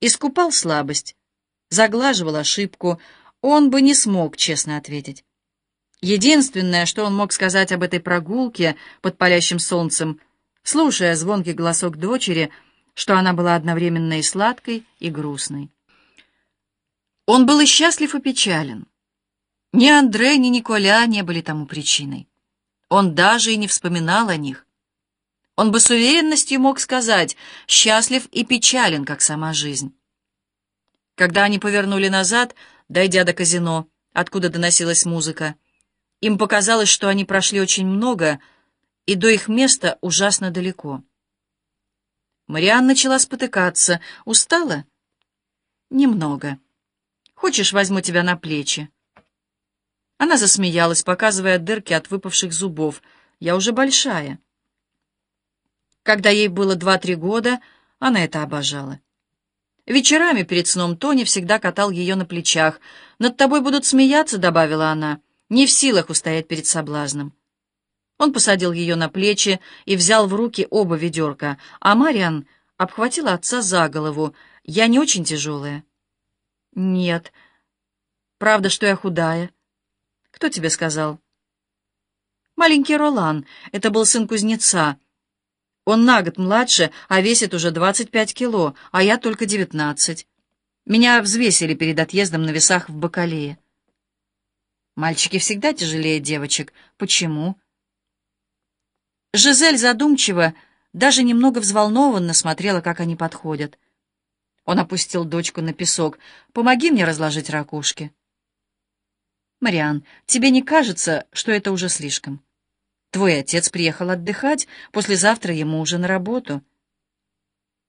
искупал слабость, заглаживал ошибку, он бы не смог честно ответить. Единственное, что он мог сказать об этой прогулке под палящим солнцем, слушая звонкий голосок дочери, что она была одновременно и сладкой, и грустной. Он был и счастлив, и печален. Ни Андре, ни Николя не были тому причиной. Он даже и не вспоминал о них. Он бы с уверенностью мог сказать «счастлив и печален, как сама жизнь». Когда они повернули назад, дойдя до казино, откуда доносилась музыка, им показалось, что они прошли очень много, и до их места ужасно далеко. Мариан начала спотыкаться. «Устала?» «Немного. Хочешь, возьму тебя на плечи?» Она засмеялась, показывая дырки от выпавших зубов. «Я уже большая». Когда ей было два-три года, она это обожала. Вечерами перед сном Тони всегда катал ее на плечах. «Над тобой будут смеяться», — добавила она, — «не в силах устоять перед соблазном». Он посадил ее на плечи и взял в руки оба ведерка, а Мариан обхватила отца за голову. «Я не очень тяжелая». «Нет. Правда, что я худая?» «Кто тебе сказал?» «Маленький Ролан. Это был сын кузнеца. Он на год младше, а весит уже 25 кило, а я только 19. Меня взвесили перед отъездом на весах в Бакалее. Мальчики всегда тяжелее девочек. Почему? Жизель задумчиво, даже немного взволнованно смотрела, как они подходят. Он опустил дочку на песок. «Помоги мне разложить ракушки». «Мариан, тебе не кажется, что это уже слишком?» Твой отец приехал отдыхать, послезавтра ему уже на работу.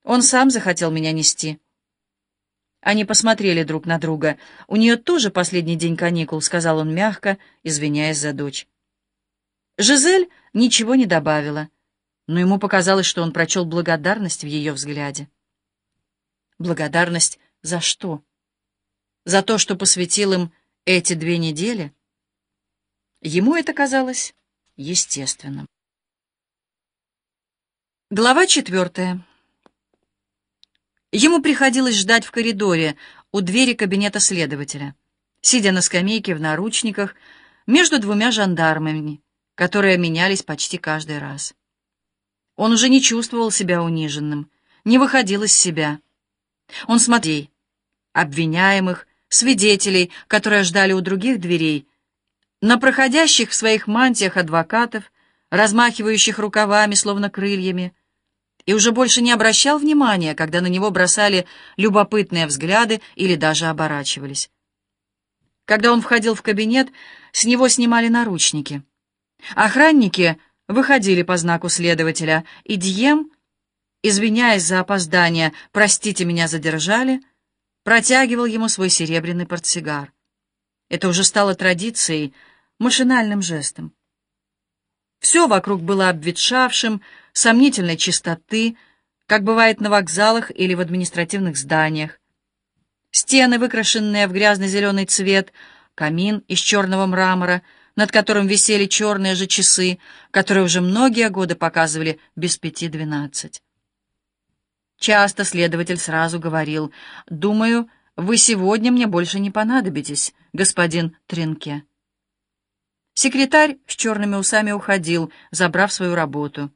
Он сам захотел меня нести. Они посмотрели друг на друга. «У нее тоже последний день каникул», — сказал он мягко, извиняясь за дочь. Жизель ничего не добавила, но ему показалось, что он прочел благодарность в ее взгляде. Благодарность за что? За то, что посвятил им эти две недели? Ему это казалось естественным. Глава четвертая. Ему приходилось ждать в коридоре у двери кабинета следователя, сидя на скамейке в наручниках между двумя жандармами, которые менялись почти каждый раз. Он уже не чувствовал себя униженным, не выходил из себя. Он смотрел обвиняемых, свидетелей, которые ждали у других дверей, на проходящих в своих мантиях адвокатов, размахивающих рукавами, словно крыльями, и уже больше не обращал внимания, когда на него бросали любопытные взгляды или даже оборачивались. Когда он входил в кабинет, с него снимали наручники. Охранники выходили по знаку следователя, и Дьем, извиняясь за опоздание, «Простите, меня задержали», протягивал ему свой серебряный портсигар. Это уже стало традицией, машинальным жестом. Все вокруг было обветшавшим, сомнительной чистоты, как бывает на вокзалах или в административных зданиях. Стены, выкрашенные в грязно-зеленый цвет, камин из черного мрамора, над которым висели черные же часы, которые уже многие годы показывали без пяти двенадцать. Часто следователь сразу говорил, «Думаю, вы сегодня мне больше не понадобитесь, господин Тринке». Секретарь с черными усами уходил, забрав свою работу.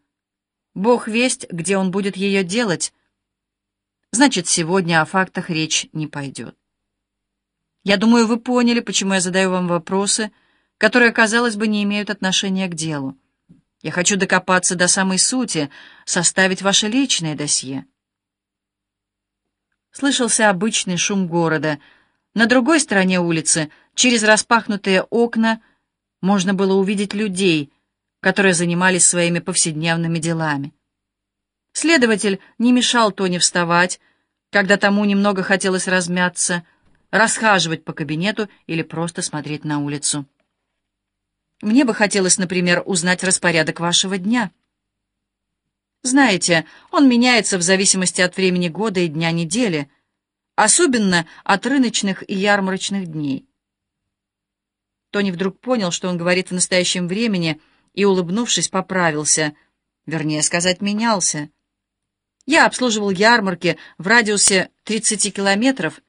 Бог весть, где он будет ее делать. Значит, сегодня о фактах речь не пойдет. Я думаю, вы поняли, почему я задаю вам вопросы, которые, казалось бы, не имеют отношения к делу. Я хочу докопаться до самой сути, составить ваше личное досье. Слышался обычный шум города. На другой стороне улицы, через распахнутые окна, можно было увидеть людей, которые занимались своими повседневными делами. Следователь не мешал Тони вставать, когда тому немного хотелось размяться, расхаживать по кабинету или просто смотреть на улицу. Мне бы хотелось, например, узнать распорядок вашего дня. Знаете, он меняется в зависимости от времени года и дня недели, особенно от рыночных и ярмарочных дней. Тони вдруг понял, что он говорит в настоящем времени, и, улыбнувшись, поправился. Вернее сказать, менялся. Я обслуживал ярмарки в радиусе 30 километров